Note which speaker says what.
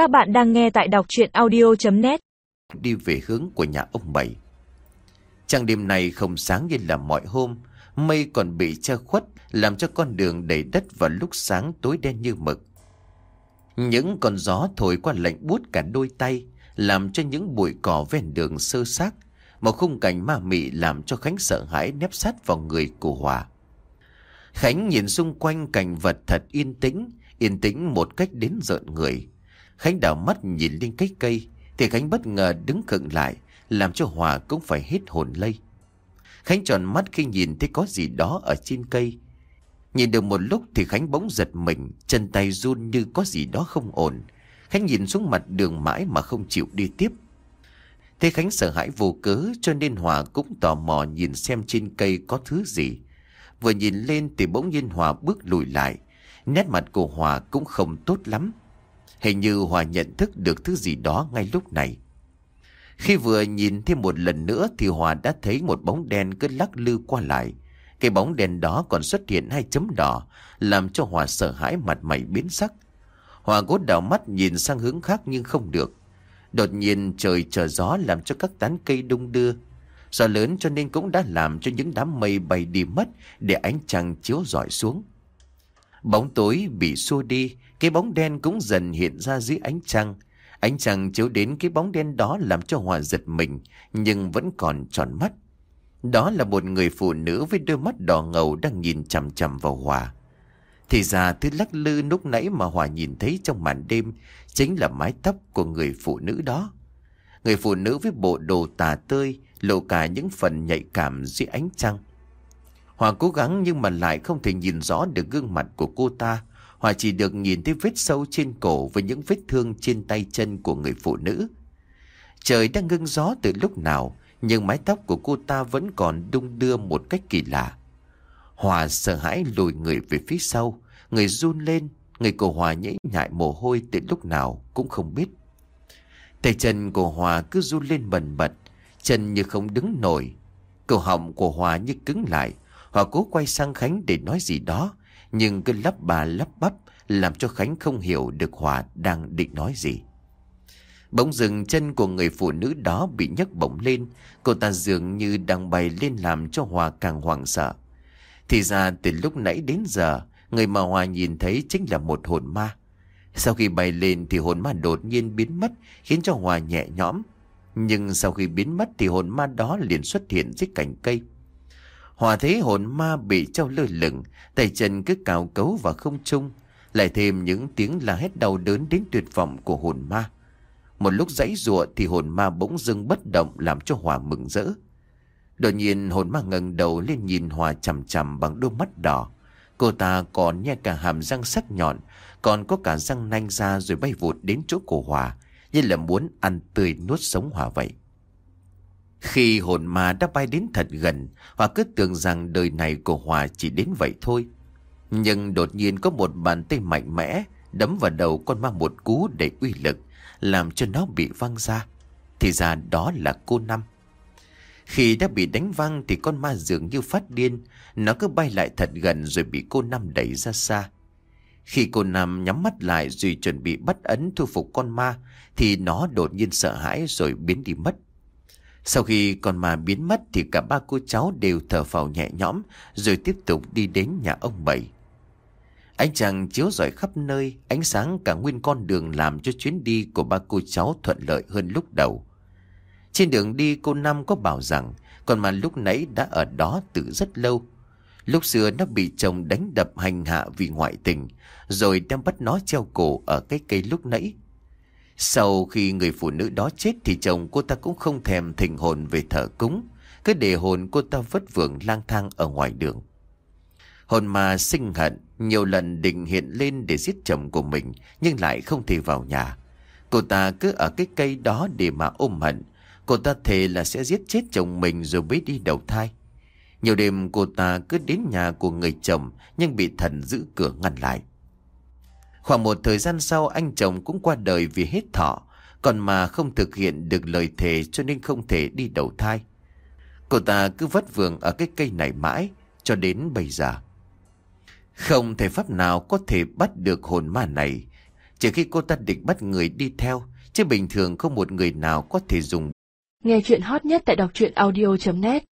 Speaker 1: Các bạn đang nghe tại đọc chuyện audio.net
Speaker 2: Đi về hướng của nhà ông Bảy. Trăng đêm này không sáng như là mọi hôm, Mây còn bị che khuất, Làm cho con đường đầy đất vào lúc sáng tối đen như mực. Những con gió thổi qua lạnh buốt cả đôi tay, Làm cho những bụi cỏ ven đường sơ xác, Một khung cảnh ma mị làm cho Khánh sợ hãi nép sát vào người của Hòa. Khánh nhìn xung quanh cảnh vật thật yên tĩnh Yên tĩnh một cách đến rợn người. Khánh đảo mắt nhìn lên cái cây, Thì Khánh bất ngờ đứng khựng lại, Làm cho Hòa cũng phải hết hồn lây. Khánh tròn mắt khi nhìn thấy có gì đó ở trên cây. Nhìn được một lúc thì Khánh bỗng giật mình, Chân tay run như có gì đó không ổn. Khánh nhìn xuống mặt đường mãi mà không chịu đi tiếp. Thế Khánh sợ hãi vô cớ, cho nên Hòa cũng tò mò nhìn xem trên cây có thứ gì. Vừa nhìn lên thì bỗng nhiên Hòa bước lùi lại. Nét mặt của Hòa cũng không tốt lắm. Hình như Hòa nhận thức được thứ gì đó ngay lúc này. Khi vừa nhìn thêm một lần nữa thì Hòa đã thấy một bóng đen cứ lắc lư qua lại. Cái bóng đen đó còn xuất hiện hai chấm đỏ, làm cho Hòa sợ hãi mặt mày biến sắc. Hòa gốt đảo mắt nhìn sang hướng khác nhưng không được. Đột nhiên trời trở gió làm cho các tán cây đung đưa. Gió lớn cho nên cũng đã làm cho những đám mây bay đi mất để ánh trăng chiếu rọi xuống. Bóng tối bị xua đi, cái bóng đen cũng dần hiện ra dưới ánh trăng. Ánh trăng chiếu đến cái bóng đen đó làm cho Hòa giật mình, nhưng vẫn còn tròn mắt. Đó là một người phụ nữ với đôi mắt đỏ ngầu đang nhìn chằm chằm vào Hòa. Thì ra thứ lắc lư lúc nãy mà Hòa nhìn thấy trong màn đêm chính là mái tóc của người phụ nữ đó. Người phụ nữ với bộ đồ tà tơi, lộ cả những phần nhạy cảm dưới ánh trăng. Hòa cố gắng nhưng mà lại không thể nhìn rõ được gương mặt của cô ta. Hòa chỉ được nhìn thấy vết sâu trên cổ với những vết thương trên tay chân của người phụ nữ. Trời đang ngưng gió từ lúc nào, nhưng mái tóc của cô ta vẫn còn đung đưa một cách kỳ lạ. Hòa sợ hãi lùi người về phía sau, người run lên, người của Hòa nhễ nhại mồ hôi từ lúc nào cũng không biết. Tay chân của Hòa cứ run lên bần bật, chân như không đứng nổi. Cổ họng của Hòa như cứng lại, họ cố quay sang Khánh để nói gì đó, nhưng cứ lắp bà lắp bắp làm cho Khánh không hiểu được Hòa đang định nói gì. Bỗng dừng chân của người phụ nữ đó bị nhấc bổng lên, cô ta dường như đang bay lên làm cho Hòa càng hoảng sợ. Thì ra từ lúc nãy đến giờ, người mà Hòa nhìn thấy chính là một hồn ma. Sau khi bay lên thì hồn ma đột nhiên biến mất khiến cho Hòa nhẹ nhõm. Nhưng sau khi biến mất thì hồn ma đó liền xuất hiện dưới cành cây. Hòa thấy hồn ma bị treo lơ lửng, tay chân cứ cào cấu vào không trung, lại thêm những tiếng la hét đau đớn đến tuyệt vọng của hồn ma. Một lúc dãy rụa thì hồn ma bỗng dưng bất động làm cho Hòa mừng rỡ. Đột nhiên hồn ma ngẩng đầu lên nhìn Hòa chằm chằm bằng đôi mắt đỏ. Cô ta còn nghe cả hàm răng sắc nhọn, còn có cả răng nanh ra rồi bay vụt đến chỗ cổ Hòa, như là muốn ăn tươi nuốt sống Hòa vậy. Khi hồn ma đã bay đến thật gần, Hòa cứ tưởng rằng đời này của Hòa chỉ đến vậy thôi. Nhưng đột nhiên có một bàn tay mạnh mẽ đấm vào đầu con ma một cú để uy lực, làm cho nó bị văng ra. Thì ra đó là cô Năm. Khi đã bị đánh văng thì con ma dường như phát điên, nó cứ bay lại thật gần rồi bị cô Năm đẩy ra xa. Khi cô Năm nhắm mắt lại rồi chuẩn bị bắt ấn thu phục con ma, thì nó đột nhiên sợ hãi rồi biến đi mất. Sau khi con ma biến mất thì cả ba cô cháu đều thở phào nhẹ nhõm rồi tiếp tục đi đến nhà ông Bảy. Ánh trăng chiếu rọi khắp nơi, ánh sáng cả nguyên con đường làm cho chuyến đi của ba cô cháu thuận lợi hơn lúc đầu. Trên đường đi cô Năm có bảo rằng con ma lúc nãy đã ở đó từ rất lâu. Lúc xưa nó bị chồng đánh đập hành hạ vì ngoại tình, rồi đem bắt nó treo cổ ở cái cây lúc nãy. Sau khi người phụ nữ đó chết thì chồng cô ta cũng không thèm thỉnh hồn về thờ cúng. Cứ để hồn cô ta vất vưởng lang thang ở ngoài đường. Hồn mà sinh hận, nhiều lần định hiện lên để giết chồng của mình, nhưng lại không thể vào nhà. Cô ta cứ ở cái cây đó để mà ôm hận. Cô ta thề là sẽ giết chết chồng mình rồi mới đi đầu thai. Nhiều đêm cô ta cứ đến nhà của người chồng nhưng bị thần giữ cửa ngăn lại. Khoảng một thời gian sau anh chồng cũng qua đời vì hết thọ, còn mà không thực hiện được lời thề cho nên không thể đi đầu thai. Cô ta cứ vất vưởng ở cái cây này mãi, cho đến bây giờ. Không thể pháp nào có thể bắt được hồn ma này, Chỉ khi cô ta định bắt người đi theo Chứ bình thường không một người nào có thể dùng
Speaker 3: Nghe chuyện hot nhất tại đọc truyện audio.net